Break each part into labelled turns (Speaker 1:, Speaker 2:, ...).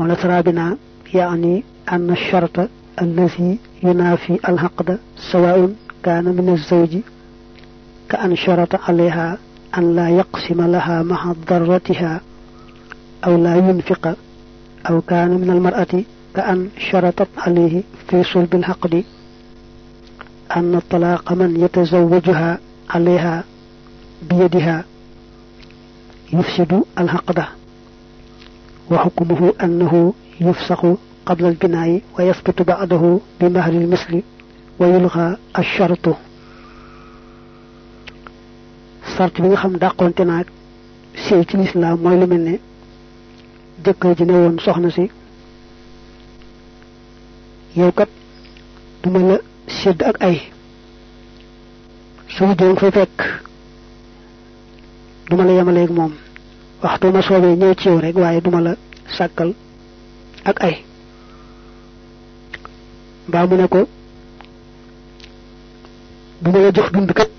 Speaker 1: ونسرى بنا يعني أن الشرط الذي ينافي العقد سواء كان من الزوج كأن شرط عليها أن لا يقسم لها مع ضرتها أو لا ينفق أو كان من المرأة كأن شرطت عليه في صلب الحقد. أن الطلاق من يتزوجها عليها بيدها يفسد الحقد. وحكمه أنه يفسخ قبل البناء ويسقط بعده بمهر المثل ويلغى الشرط. شرط بيغا خام داكونتنا سي تي الاسلام موي لو ملني ديكو جي نيوون سوخنا سي يو كات دوما لا سيد اك اي سوي دون فيك دوما لا يامالي موم waxtu ma soobee ñëw ci yow rek waaye duma la sàkkal ak ay mbaa mu ne ko duma la jox dund kat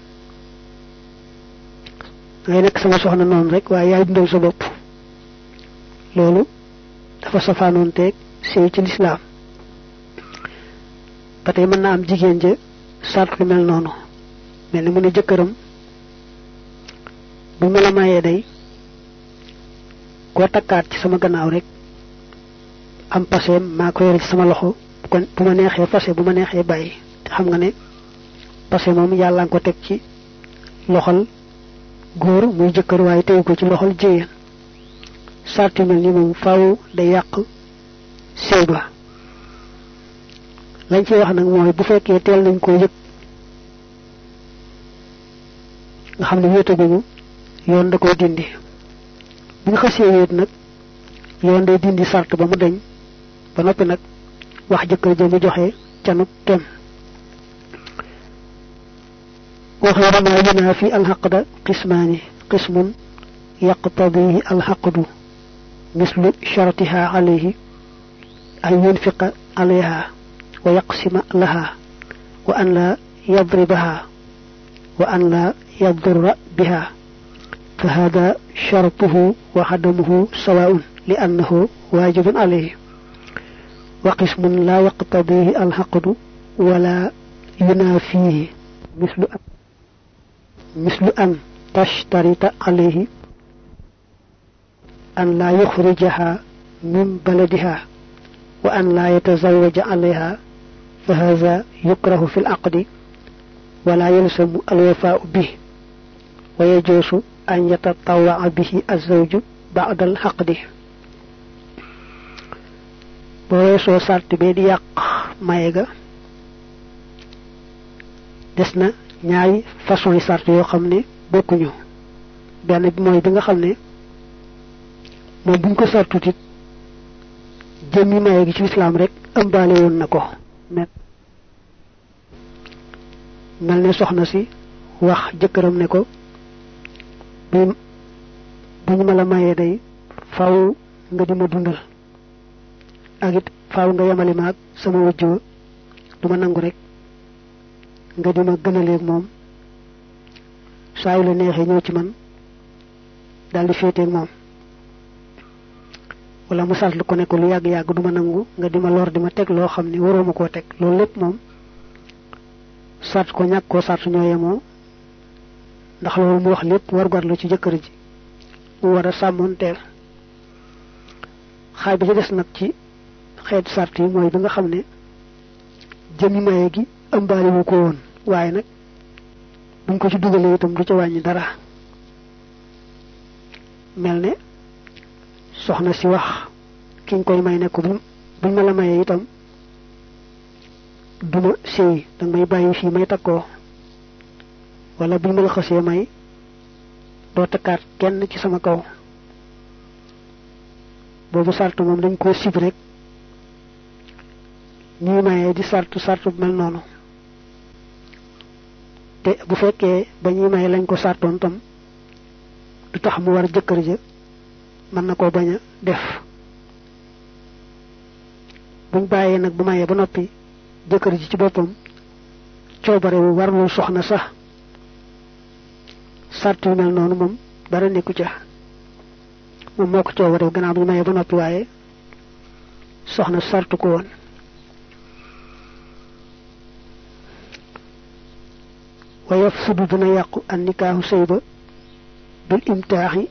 Speaker 1: ngay nekk sama soxna noonu rek waaye yaay dundal sa bopp loolu dafa safaanoon teeg sëy ci lislaam ba tey mën naa am jigéen ja sart lu mel noonu. Mel ni mu ne jëkkëram. Bu ma la mayee day koo takkaat ci sama gannaaw rek am paseem maa ko yore ci sama loxo kon bu ma neexee fase bu ma neexee bàyyi. Xam nga ne pase moom yàlla ko teg ci loxol góor muy jëkkër waaye tegu ko ci loxol jigéen. Sart yu mel ni moom faaw day yàq sëy ba. Lañ ci wax nag mooy bu fekkee teel nañ koo yëg nga xam ne wéetaguñu yoon da koy dindi bu nga xasee wéet nag yoon day dindi sart ba mu deñ ba noppi nag wax jëkkër ja mu joxe canu kem. وغير ما ينافي العقد قسمان قسم يقتضيه العقد مثل شرطها عليه أن ينفق عليها ويقسم لها وأن لا يضربها وأن لا يضر بها فهذا شرطه وعدمه سواء لأنه واجب عليه. وقسم لا يقتضيه العقد ولا ينافيه. مثل مثل أن تشترط عليه أن لا يخرجها من بلدها وأن لا يتزوج عليها فهذا يكره في العقد ولا يلزم الوفاء به. ويجوز an yatatawaa bihi azawju baadal xaqdi ba weesoo sart bee di yàq maye ga des na ñaari façon yi sart yoo xam ne bokkuñu. Benn bi mooy bi nga xam ne moom buñ ko sartutit jëmmi maye gi ci lislaam rek ëmbaale woon na ko. Mel ne soxna si wax jëkkëram ne ko bi bu ñu ma la day faaw nga di ma dundal. Ak it faaw nga yemali maag sama wajjoo du ma nangu rek. Nga di ma gënaleeg moom. Saa yu la neexee ñëw ci man daal di féeteeg moom. Wala mu salt ko ne ko lu yàgg yàgg du ma nangu nga di ma lor di ma teg loo xam ne waroo ma koo teg. Loolu lépp moom ko ñàkk koo sart ñoo ndax loolu mu wax lépp war gar la ci jëkkër ji mu war a sàmmoon teel xaaj bi ci des nag ci xeetu sart yi mooy bi nga xam ne jëmi maye gi ëmbaale wu ko woon waaye nag buñ ko ci dugalee itam du ca wàññi dara mel ne soxna si wax kiñ koy may ne ko buñ ma la mayee itam duma sëy danga may bàyyi fii may takkoo wala buñ ma la xasee may. Doo takkaat kenn ci sama kaw boobu sart moom dañ koo sib rek ñuy mayee di sartu sartu mel noonu te bu fekkee ba ñuy maye lañ ko sartoon tam du tax mu war jëkkër ja mën na koo bañ a def. Buñ bàyyee nag bu mayee ba noppi jëkkër ji ci boppam coobare wu warlul soxna sax sart mel noonu moom dara nekku ca moom moo ko coobare wu gannaaw bu ñu mayee ba noppi waaye soxna sartu ko woon wa yafsudu dana yàqu an nikaahu sëy ba bil imtaaxi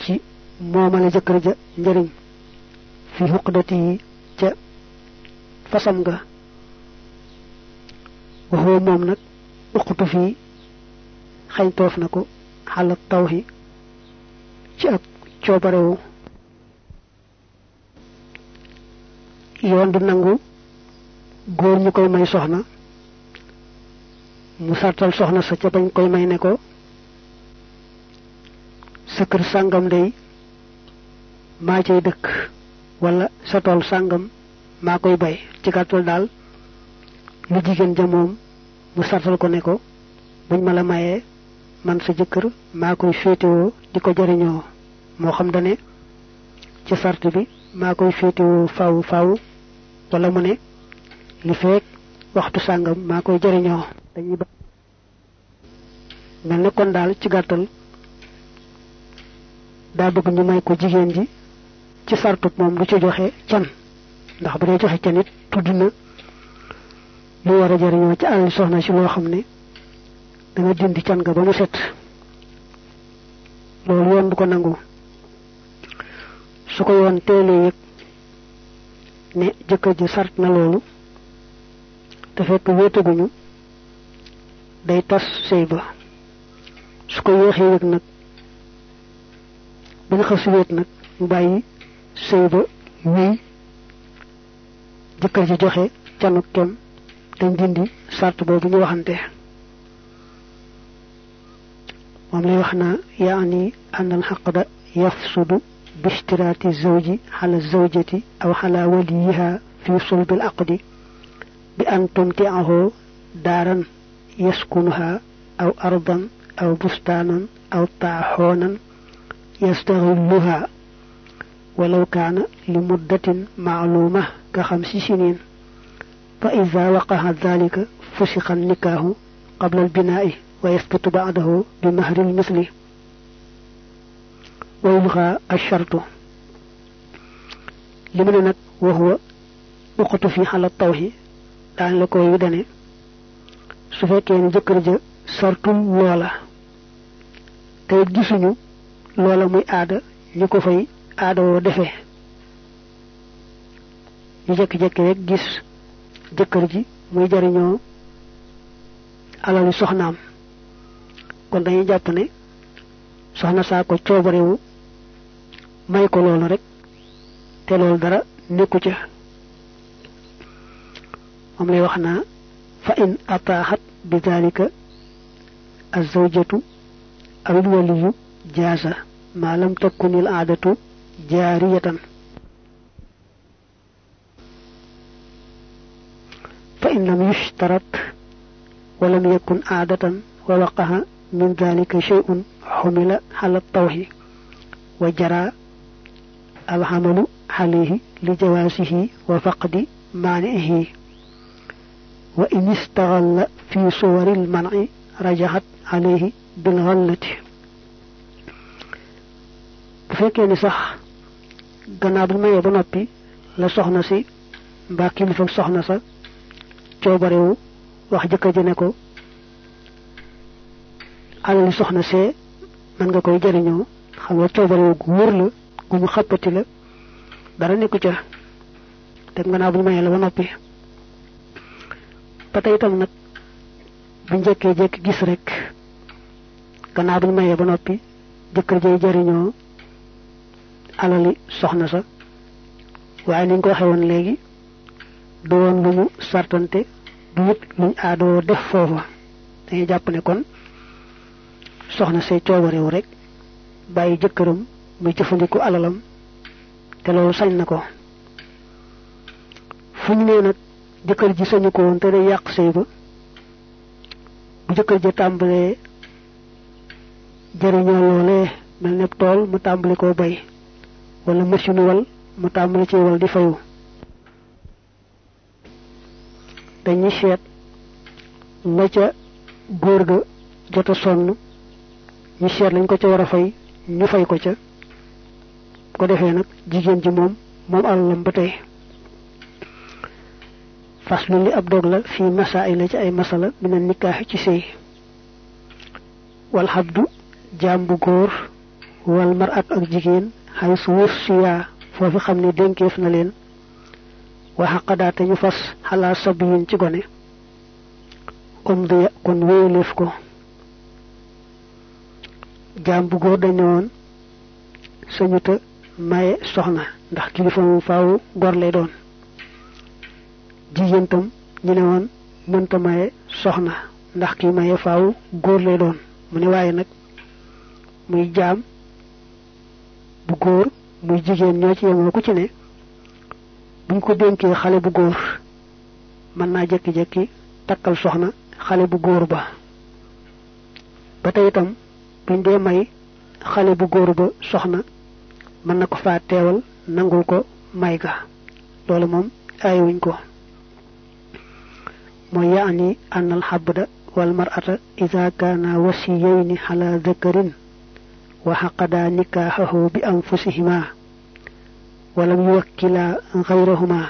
Speaker 1: ci moomale jëkkër ja njëriñ fi xuqdati yi ca fasam nga waxoo moom nag uqutu fii xañtoof na ko xalat tawxi ci ak coobarewu yoon du nangu góor ñu koy may soxna mu sartal soxna sa ca bañ koy may ne ko sa kër sàngam day maa cay dëkk wala sa tool sàngam maa koy bay ci gàttal daal lu jigéen ja moom mu sartal ko ne ko buñ ma la mayee man sa jëkkër maa koy féetewoo di ko jariñoo. Moo xam dane ci sart bi maa koy féetewoo faw faw wala mu ne li feek waxtu sàngam maa koy jariñoo. Dañuy ba mel ne kon daal ci gàttal daa bëgg ñu may ko jigéen ji ci sartub moom du ci joxe can. Ndax bu dee joxe can it tudd na lu war a jariñoo ci àll soxna si loo xam ne dana dindi can ga ba mu set. Loolu yoon du ko nangu. Su ko yoon teelee yëg ne jëkkër ji sart na loolu te fekk wéetaguñu day tas sëy ba. Su ko yéexee yëg nag ba nga xas wéet nag mu ba wéy jëkkër ji joxe canu kem dañ dindi sart boobu ñu waxante ومن lay يعني أن yaani يفسد باشتراك الزوج على الزوجة أو على وليها في صلب العقد بأن تمتعه دارا يسكنها أو أرضا أو بستانا أو طاحونا يستغلها ولو كان لمدة معلومة كخمس سنين فإذا وقع ذلك فسخ النكاه قبل البناء wa huwa uqutu fi xala tawxi daañ la koy dane su fekkee ne jëkkër ja sartul loola te it gisuñu loola muy aada ñu ko fay aada woo defee ñu jekki-jekki rek gis jëkkër ji muy jariñoo alali soxnaam kon dañuy jàpp ne soxna saa ko coobarewu may ko loolu rek te loolu dara nekku ca moom lay wax naa fa in ataaxat bi dalika azawjatu aw alwaliyu jaaza maa lam takun il aadatu jaariyatan fa in lam yushtarat wa lam yakun من ذلك شيء حمل على الطوهي وجرى الحمل عليه لجواسه وفقد مانعه. وإن استغل في صور المنع رجعت عليه بالغلة. فكان صح جناب ما يظن بي لصحنسي باقي لفن صحنسا جوبره وحجك جنكو. Alali soxna see mën nga koy jariñoo xam nga coobarewu gu wóor la gu ñu xappati la dara nekku ca. Te gannaaw bu mayee la ba noppi. Ba tey itam nag bu njëkkee jekki gis rek gannaaw bu mayee ba noppi jëkkër jay alali soxna sa. Waaye ni ko waxee woon léegi du woon lu ñu sartante du it luñ aadoo def foofa. Dañuy jàpp ne kon soxna say coobarewu rek bàyyi jëkkëram muy jëfandiku alalam te loolu sañ na ko. Fu ñu nee nag jëkkër ji sañu ko woon te day yàq sëy ba bu jëkkër ji tàmbalee jëriñoo loolee mel ne tool mu tàmbali koo bay wala machine wal mu tàmbali ci wal di fayu. Dañuy seet la ca góor ga jot a sonn ñu seet lañ ko ca war a fay ñu fay ko ca ko defee nag jigéen ji moom moom alalam ba tey faslu li ab dog la fi masaila ci ay masala mina nikah ci sey wal habdu jambu gor wal mar'at ak jigen hay su wusiya fofu xamni denkef na len wa haqada ta ñu fas hala sabiyin ci gone um di kon wéyelef ko jambu gor dañ won sañuta maye soxna ndax kilifa mu faaw gor lay doon. Jigéen tam ñu ne woon mënta maye soxna ndax ki maye faaw góor lay doon. Mu ne waaye nag muy jaam bu góor muy jigéen ñoo ci yemoo ku ci ne buñ ko dénkee xale bu góor mën naa jekki-jekki takkal soxna xale bu góor ba. Ba tey itam buñ dee may xale bu góor ba soxna mën na ko faa teewal nangul ko may ga loolu moom aayewuñ ko mooy yaani an alxabda kaana wasiyayni ala dhakarin wa xaqada nikaaxahu bi anfusihima ولم يوكلا غيرهما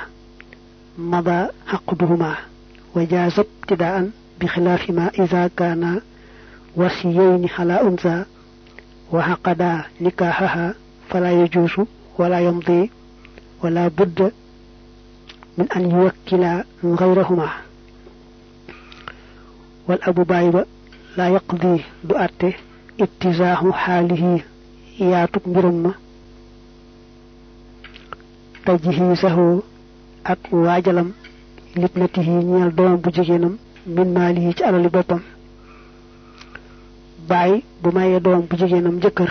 Speaker 1: مضى عقدهما وجاز ابتداء بخلاف ما إذا كان وصيين على أنثى وعقدا نكاحها فلا يجوز ولا يمضي ولا بد من أن يوكلا غيرهما. والأبو بايبة لا يقضي بأرته اتزاح حاله ياتك برمه tajhisahu ak wajalam libnatihi ñeel doom bu jigéenam min maalihi baay bu mayee doom bu jigéenam jëkkër.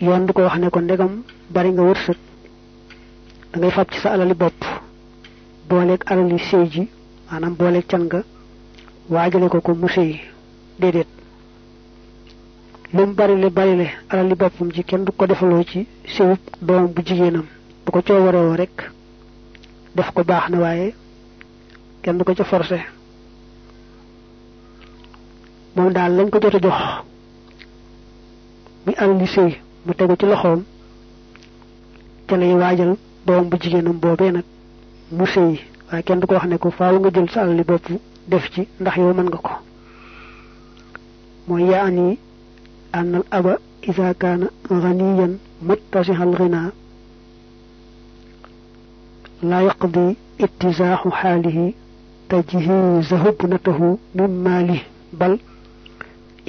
Speaker 1: Yoon du ko wax ne ko ndegam bari nga wërsëg da ngay fab ci sa alali bopp booleeg alali sëy ji maanaam booleeg can nga waajale ko ko mu sëy déedéet. Lum bari le bari le alali boppam ji kenn du ko defaloo ci doom bu bu ko rek def ko baax na waaye kenn du ko ca moom daal lañ ko jot a jox muy alali sëy mu tegu ci loxoom ca lay waajal doom bu jigéenam boobee nag mu sëy waaye kenn du ko wax ne ko faaw nga jël sa alali bopp def ci ndax yow mën nga ko mooy yaa ani أن الأب إذا كان غنيا متسع الغنى لا يقضي اتزاح حاله تجهيز ابنته من ماله بل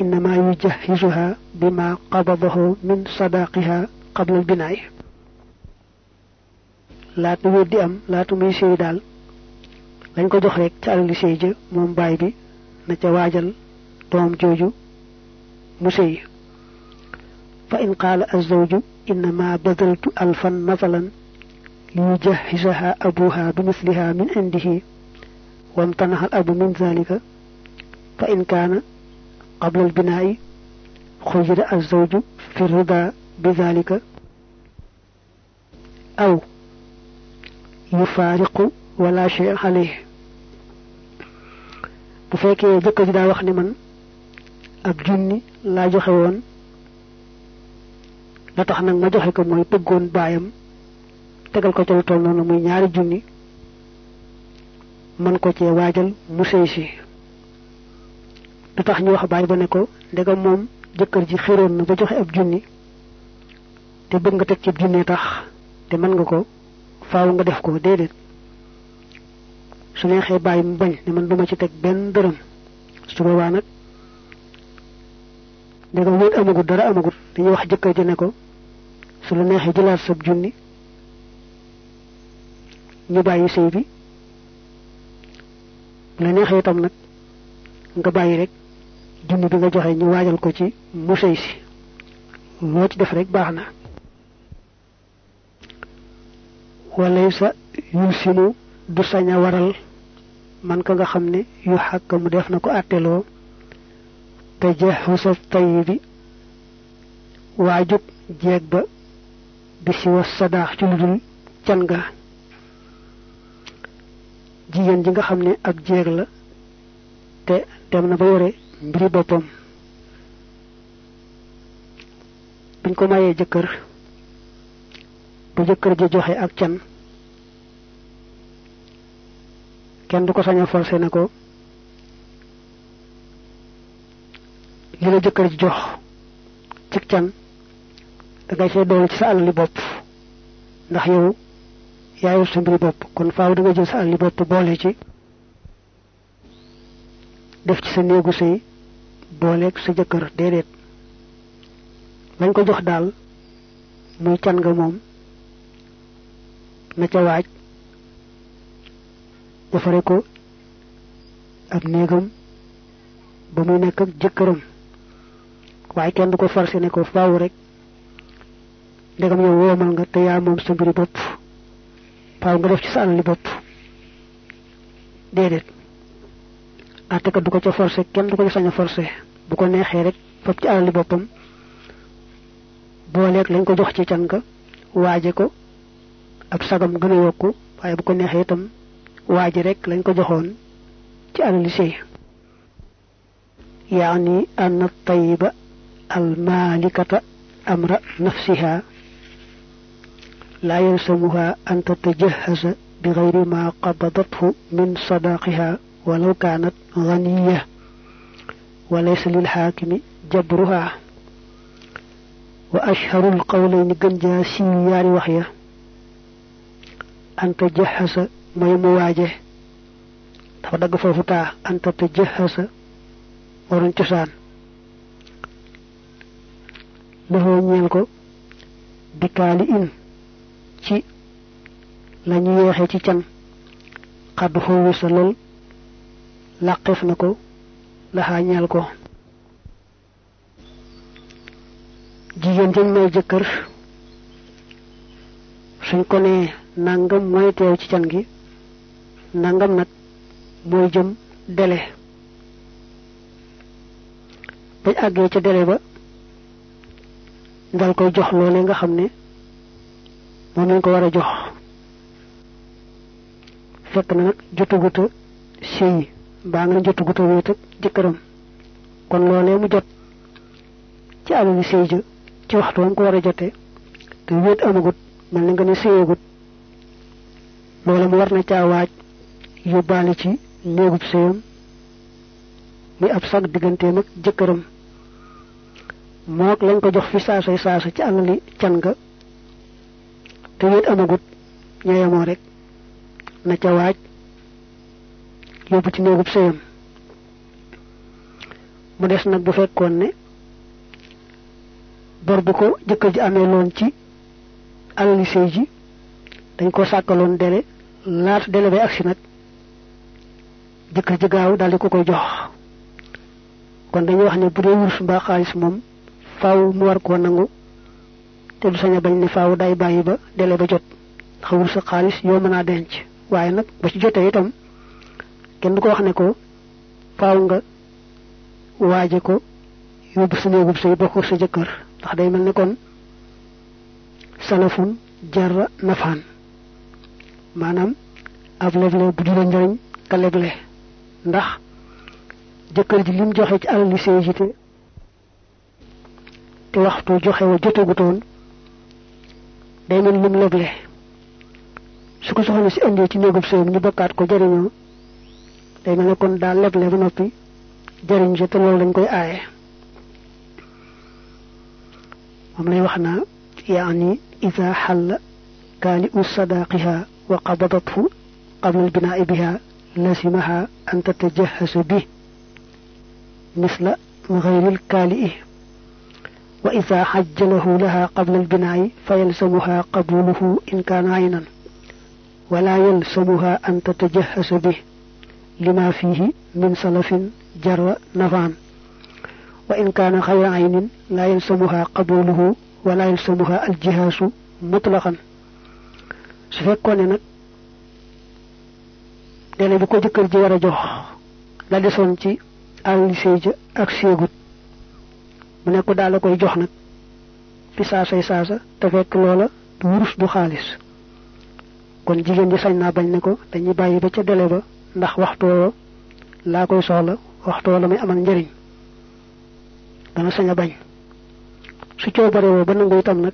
Speaker 1: إنما يجهزها بما قبضه من صداقها قبل البناء. لا تقول دي أم لا تمي سيدال لن كو دخلك تعالى لسيجة مومباي بي نتواجل توم جوجو مسي فإن قال الزوج إنما بذلت ألفا مثلا ليجهزها أبوها بمثلها من عنده وامتنع الأب من ذلك. فإن كان قبل البناء خجر الزوج في الرضا بذلك. أو يفارق ولا شيء عليه. بفاكي جكا جدا وخني من أبجني لا جحوان لا تخنا ما جحك موي بغون بايم تقل كو تلتون نمي نياري جني من كو تي واجل مسيسي lu tax ñu wax baay ba ne ko ndegam moom jëkkër ji xéroon na ba joxe ab junni. Te bëgg nga teg ci junni tax te mën nga ko faaw nga def ko déedéet. Su neexee bàyyi mu bañ ne man duma ci teg benn dërëm. Su boobaa nag ndegam wéet amagut dara amagut. Dañuy wax jëkkër ji ne ko su la neexee jëlaat sab junni ñu bàyyi sëy bi. La neexee nag nga bàyyi rek junni bi nga joxe ñu waajal ko ci mu sëy si. Loo ci def rek baax na. Walay sa yu sinu du sañ a waral man ka nga xam ne yu xàkk def na ko àtteloo. Te jaxusa tay bi waajub jeeg ba bi si wa sadaax ci lu dul can nga jigéen ji nga xam ne jeeg la te dem na ba yore mbiri boppam biñ ko mayee jëkkër bu jëkkër ji joxe ak can kenn du ko sañ a forcé ne ko li la jëkkër ji jox ci can da ngay dool ci sa alali bopp ndax yow yaayul sa mbiri bopp kon faaw da nga jël sa bopp boole ci def ci sa néegu sëy booleeg sa jëkkër déedéet. Lañ ko jox daal muy can nga moom na ca waaj defare ko ab néegam ba muy nekk ak jëkkëram. Waaye kenn du ko forcé ne ko faaw rek ndegam yow woomal nga te yaa moom sa mbiri bopp faaw nga def ci sa alali bopp. Déedéet atte ka du ko forcé kenn du ko ca sañ a forcé bu ko neexee rek fab ci alali boppam booleeg lañ ko jox ci can ga waaje ko ab sagam gën a yokku waaye bu ko neexee itam waaji rek lañ ko joxoon ci alali sëy yaani ann tayiba almalikata amra nafsiha لا يلزمها أن تتجهز بغير ما قبضته من صداقها ولو كانت غنية وليس للحاكم جبرها. وأشهر القولين جنجا سيار وحيا أن تجهز ما يمواجه. تفضل فوفتا أن تتجهز ورنتسان له نيلكو بكالي إن. ci lañu yeexe ci can lol làqeef na ko laxaañal ko. Jigéen jañ may jëkkër suñ ko nee nangam mooy teew ci can gi nangam nag mooy jëm dele. Bañ àggee ca dele ba dal koy jox loole nga xam ne moom lañ ko war a jox. Fekk na nag jotuguta sëy mbaa nga jotuguta wéet ak jëkkëram kon loolee mu jot ci alali sëy ja ci waxtu wam ko war a jote te wéet amagut mel na nga ne sëyagut. Loola mu war na caa waaj yóbbaale ci néegub sëyam muy ab sag digganteem ak jëkkëram. Mook lañ ko jox fi saasay saasa ci alali can nga te wéet amagut ñooyamoo rek na ca waaj yóbbu ci néegub sëyam. Mu des nag bu fekkoon ne bor bu ko jëkkër ji amee loon ci alali sëy ji dañ ko sàkkaloon dele laata dele bay agsi nag jëkkër ji gaaw daldi ko koy jox. Kon dañuy wax ne bu dee wurus mbaa xaalis moom faaw mu war koo nangu te du sañ a bañ ne faaw day bàyyi ba dele ba jot ndax wurus xaalis yoo mën a denc. Waaye nag ba ci jotee itam kenn du ko wax ne ko faaw nga waaje ko yóbbu sa néegub say bokk sa jëkkër. ndax day mel kon salafun jarra nafaan. maanaam ab leble bu jula njariñ ka leble. ndax jëkkër ji lim joxe ci alali sëy ji te waxtu joxe wa jotagutoon day mel lim leble. su ko soxna si ci néegub ñu bokkaat ko day mel kon daal leble ba noppi jariñ ci te loolu lañ koy aaye moom lay wax naa yaani ida xalla kaani u sadaaqiha wa qabadathu qabla albinaa'i biha lasimaha an tatajahasa bi misla غير الكالئ وإذا حجله لها قبل البناء فيلزمها قبوله إن كان عينا ولا يلزمها أن تتجهز به لما فيه من سلف جر نفعا وإن كان خير عين لا يلزمها قبوله ولا يلزمها الجهاز مطلقا سفكون نك dele bi ko jëkkër ji war a jox la desoon ci àlli sëy ja ak séegut mu ne ko daal la koy jox nag fi saasay saasa te fekk loola du wurus du xaalis kon jigéen ji sañ naa bañ ne ko dañuy bàyyi ba ca dele ba ndax waxtoo laa koy soxla waxtoo la muy amal njëriñ dana sañ a bañ su coobarewoo ba nangu itam nag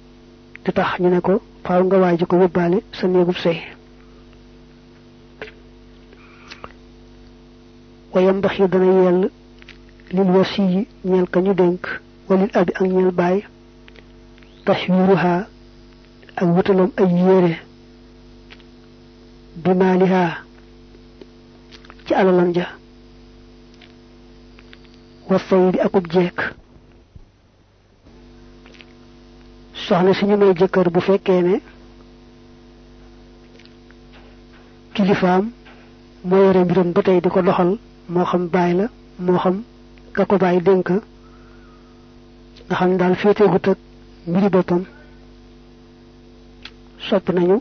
Speaker 1: di tax ñu ne ko faaw nga waaji ko yóbbaale sa néegub sëy wayam baxi dana yell lil wasiyi ñeel ka ñu dénk walil abi ak ñeel baay tashwiruha ak wutalam ay yére bi maaliha ci alalam ja. Wa sayidi akub jeek soxna suñu may jëkkër bu fekkee ne kilifaam moo yore mbiram ba tey di doxal moo xam baay la moo xam ka ko bàyyi nga xam daal féeteegut ak mbiri boppam. Sopp nañu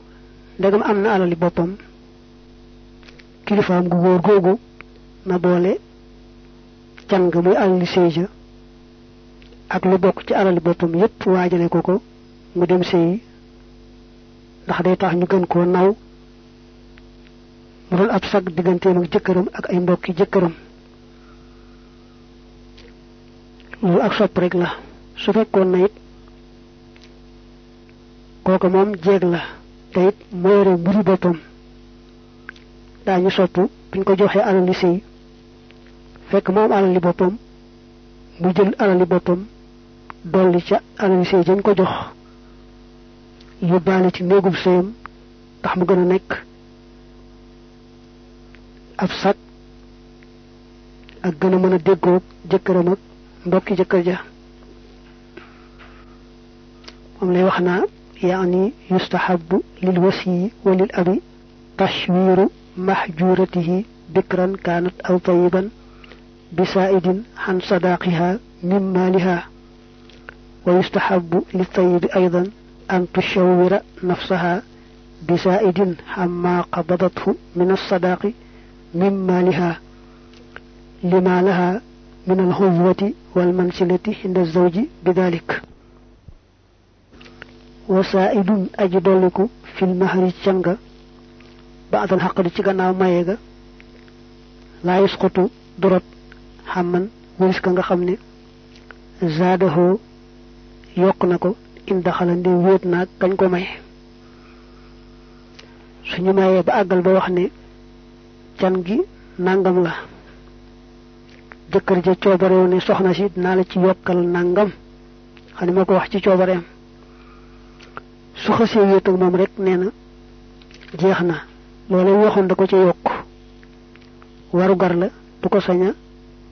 Speaker 1: ndegam am na alali boppam kilifaam gu góor googu na boole can nga muy alali sëy ak lu bokk ci alali boppam yépp waajale ko ko mu dem sëyi ndax day tax ñu gën koo naw mu doon ab sag digganteem ak jëkkëram ak ay mbokki jëkkëram. Loolu ak sopp rek la. Su fekkoon na it kooku moom jeeg la te it moo yore mbiri boppam daañu sopp buñ ko joxee alali sëy fekk moom alali boppam mu jël alali boppam dolli ca alali sëy dañ ko jox yóbbaale ci néegub sëyam tax mu gën a nekk ab sag ak gën a mën a déggoog jëkkëram ak mbokki jëkkër ja moom lay wax naa yaani yustahabu lil wasiyi wa lil abi tashwiru محجورته بكرا كانت أو طيبا بسائد عن صداقها من مالها. ويستحب للطيب أيضا أن تشاور نفسها بسائد عما قبضته من الصداق من مالها لما لها من الهوة والمنزلة عند الزوج بذلك. وسائد أجدلك في المهر الشنغ بعد الحق لتغنى مايغا لا يسقط درب حمن ورسكا خمني زاده يقنكو إن دخل ndi wéet naag kañ ko may suñu mayee ba àggal ba wax ne can gi nangam la jëkkër ja coobarewu ne soxna si dinaa la ci yokkal nangam xam ne moo ko wax ci coobareem su xasee wéet ak moom rek nee na jeex na loolee waxoon da ko ca yokk. Waru gar la du ko sañ a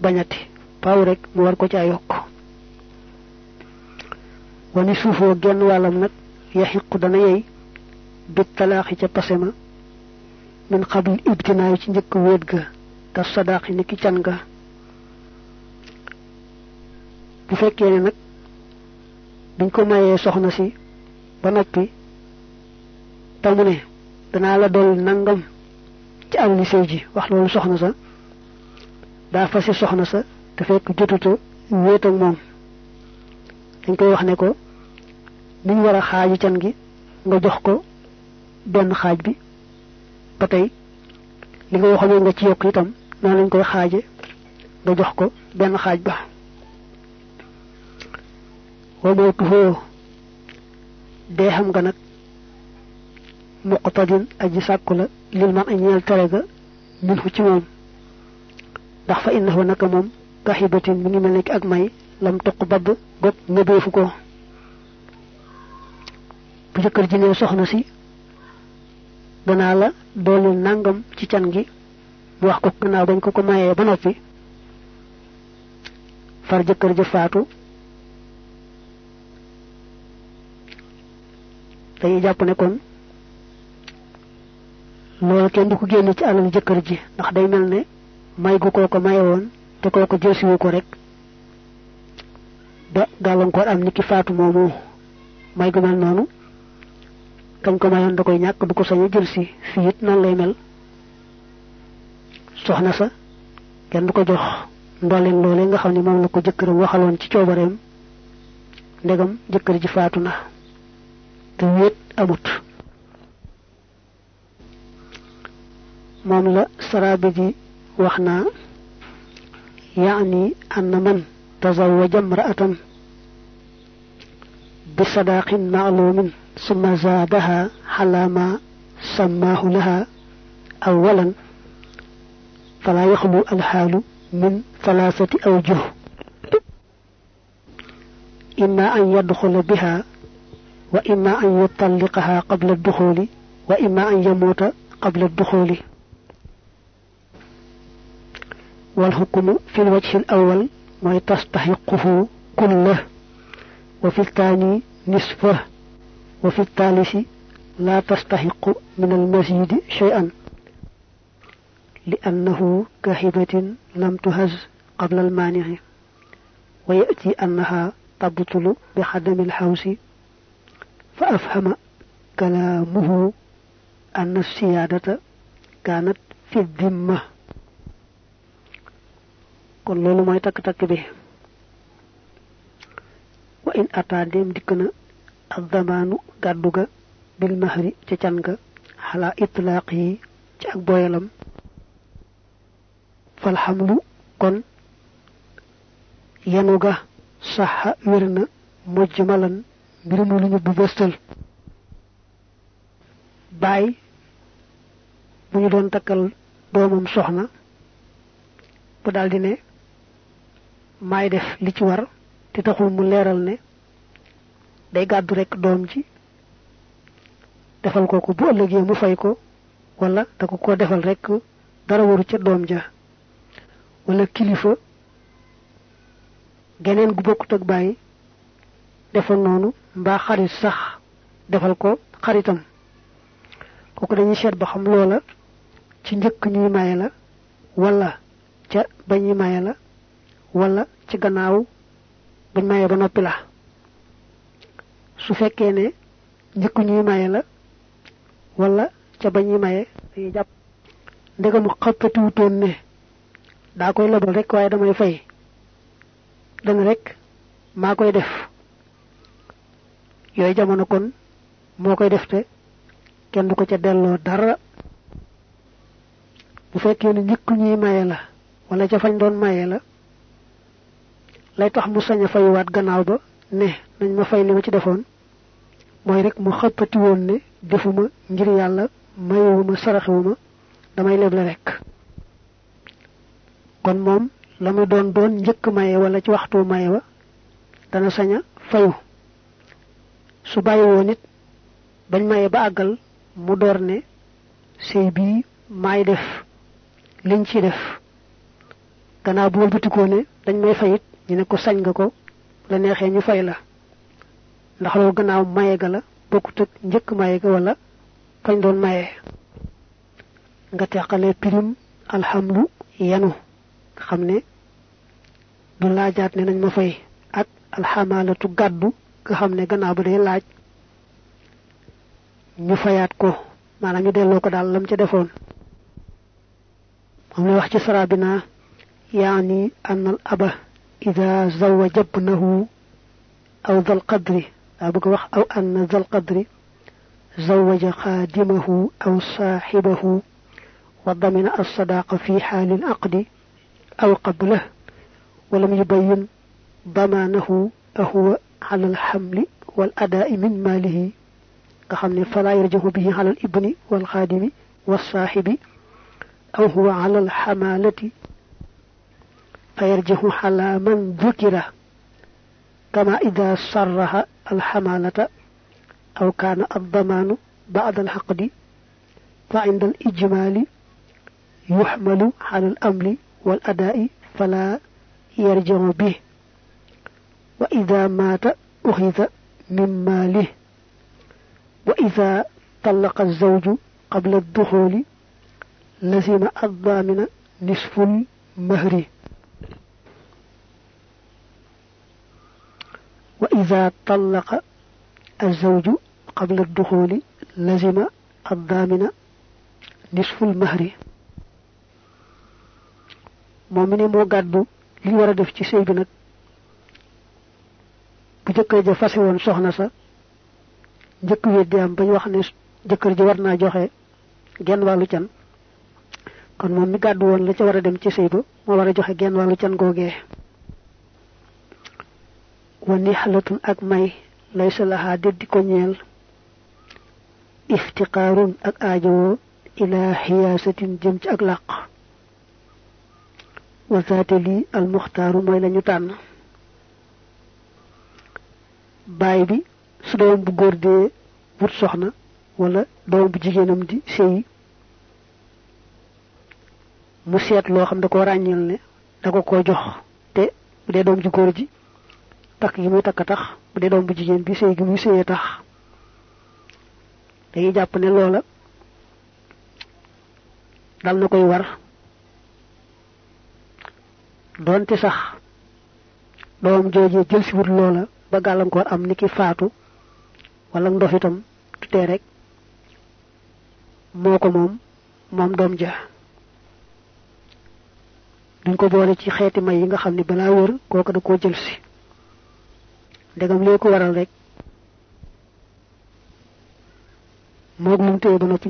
Speaker 1: bañati. Paaw rek mu war ko caa yokk. Wani suufoo genn wàllam nag yaxiqu dana yey bit talaaxi ca pasema min xabl ibtinaayu ci njëkk wéet ga te sadaaxi ni ki can ga. Bu fekkee ne nag biñ ko mayee soxna si ba noppi tamu ne danaa la dolli nangam ci alali sëy ji. Wax loolu soxna sa daa fasi soxna sa te fekk jotuta wéet ak moom. Dañ koy wax ne ko niñ war a xaaji gi nga jox ko benn xaaj bi. Ba tey li nga waxoon nga ci yokk itam noonu lañ koy xaaje nga jox ko benn xaaj ba. Wa mawtuhoo dee xam nga nag muqtadin aji sàkku la lil man a ñeel tere ga fu ci moom ndax fa innahu naka moom kaxibatin mi ngi mel ni ak may lam toq babb got nëbeefu ko bu jëkkër ji ne soxna si danaa la dooleel nangam ci can gi mu wax ko gannaaw bañ ko ko mayee ba noppi far jëkkër ja faatu dañuy jàpp ne kon loolu kenn du ko génne ci alal jëkkër ji. Ndax day mel ne may gu koo ko maye woon te koo ko jëlsiwu ko rek. Ba gàllankoor am ni ki faatu moomu. May gu mel noonu kañ ko mayoon da koy ñàkk du ko sañ a jël si fii it noonu lay mel. Soxna sa kenn du ko jox ndooleen loolee nga xam ne moom la ko jëkkëram waxaloon ci coobareem. Ndegam jëkkër ji faatu na. Te wéet amut moom la saraabi ji yaani anna man tazawaja imra'atan بصداق معلوم ثم زادها على ما سماه لها أولا فلا يخلو الحال من ثلاثة أوجه إما أن يدخل بها وإما أن يطلقها قبل الدخول وإما أن يموت قبل الدخول والحكم في الوجه الأول ما تستحقه كله وفي الثاني نصفه وفي الثالث لا تستحق من المزيد شيئا لأنه كهبة لم تهز قبل المانع ويأتي أنها تبطل بحدم الحوس فأفهم كلامه أن السيادة كانت في الذمة kon loolu mooy takk-takk bi wa in ata dem dikk na bil mahri ca can ga xalaa itlaaq yi ci ak boyalam fal xamlu kon yenu ga saxa wér na mujj malan mbir mu lu bu bëstal bàyyi bu ñu doon takkal doomam soxna bu daldi ne maay def li ci war te taxul mu leeral ne day gàddu rekk doom ji defal ko ko bu ëllëgee mu fay ko wala da ko ko defal rekk dara waru ca doom ja. wala kilifa geneen gu bokkut ak bàyyi defal noonu mbaa xarit sax defal ko xaritam. kooku dañuy seet ba xam loola ci njëkk ñuy maye la wala ca bañuy maye la wala ci gannaaw buñ maye ba noppi la. Su fekkee ne njëkk ñuy maye la wala ca bañuy maye dañuy jàpp. Ndegam xappatiwutoon ne daa koy lebal rek waaye damay fay. Dana rek maa koy def. Yooyu jamono kon moo koy def te kenn du ko ca delloo dara. Bu fekkee ne ñuy maye la wala ca fañ doon maye la lay tax mu sañ a fayuwaat gannaaw ba ne nañ ma fay li ma ci defoon. Mooy rek mu xëppati woon ne defuma ngir yàlla mayewuma saraxewuma damay leble rek. Kon moom la mu doon doon njëkk maye wala ci waxtu maye wa dana sañ a fayu. Su bàyyi woon nit bañ maye ba àggal mu door ne sëy bii maay def liñ ci def. Gannaaw bu wëlbatikoo ne dañ may fayit ñu ne ko sañ nga ko la neexee ñu fay la. Ndax loolu gannaaw maye ga la bokkut ak njëkk maye ga wala fañ doon maye. Nga teqale pirim alhamlu yenu xam ne du laajaat ne nañ ma fay. Ak alxamalatu gàddu nga xam ne gannaaw ba day laaj ñu fayaat ko. Maanaam ñu delloo ko daal lam ca defoon. Wax ci sarabina yaani an al aba إذا زوج ابنه أو ذا القدر أو أن ذا القدر زوج خادمه أو صاحبه وضمن الصداقة في حال العقد أو قبله ولم يبين ضمانه أهو على الحمل والأداء من ماله. كحمل فلا يرجه به على الابن والخادم والصاحب أو هو على الحمالة فيرجع على من ذكر كما إذا صرها الحمالة أو كان الضمان بعد الحقد فعند الإجمال يحمل على الأمر والأداء فلا يرجع به. وإذا مات أخذ من ماله. وإذا طلق الزوج قبل الدخول لزم الضامن نصف المهر وإذا طلق الزوج قبل الدخول لزم الضامن نصف المهر. مؤمن مو غاد لي ورا ديف سي سيغ نك بو جيك جا فاسي وون سوخنا سا جيك وي دي ام باي واخني جيكر جي ورنا جوخي ген والو تيان كون مو مي غاد وون لا سي ورا ديم سي سيغ مو ورا جوخي ген والو تيان غوغي wa nixlatun ak may laysa laha deddi ko ñeel. Iftiqarun ak aajo ila hiyasatin jëm ci ak làq. Wasaate lii al muxtaaru mooy lañu tànn. Baay bi su doom bu góor dee wut soxna wala doom bu jigéenam di sëy mu seet loo xam da ko ràññeel ne da ko ko jox te bu dee doom ju góor ji takk gi muy takk tax bu dee doom bu bi sëy gi muy sëyee tax. Dañuy jàpp ne loola dal na koy war. Donte sax doom joojee jël si wut loola ba gàllankoor am niki faatu wala ndof tutee rek moo ko moom moom doom ja. Duñ ko boole ci xeeti may yi nga xam wër kooka da koo jël si ndegam lee ko waral rek. Moog lu mu téye ba noppi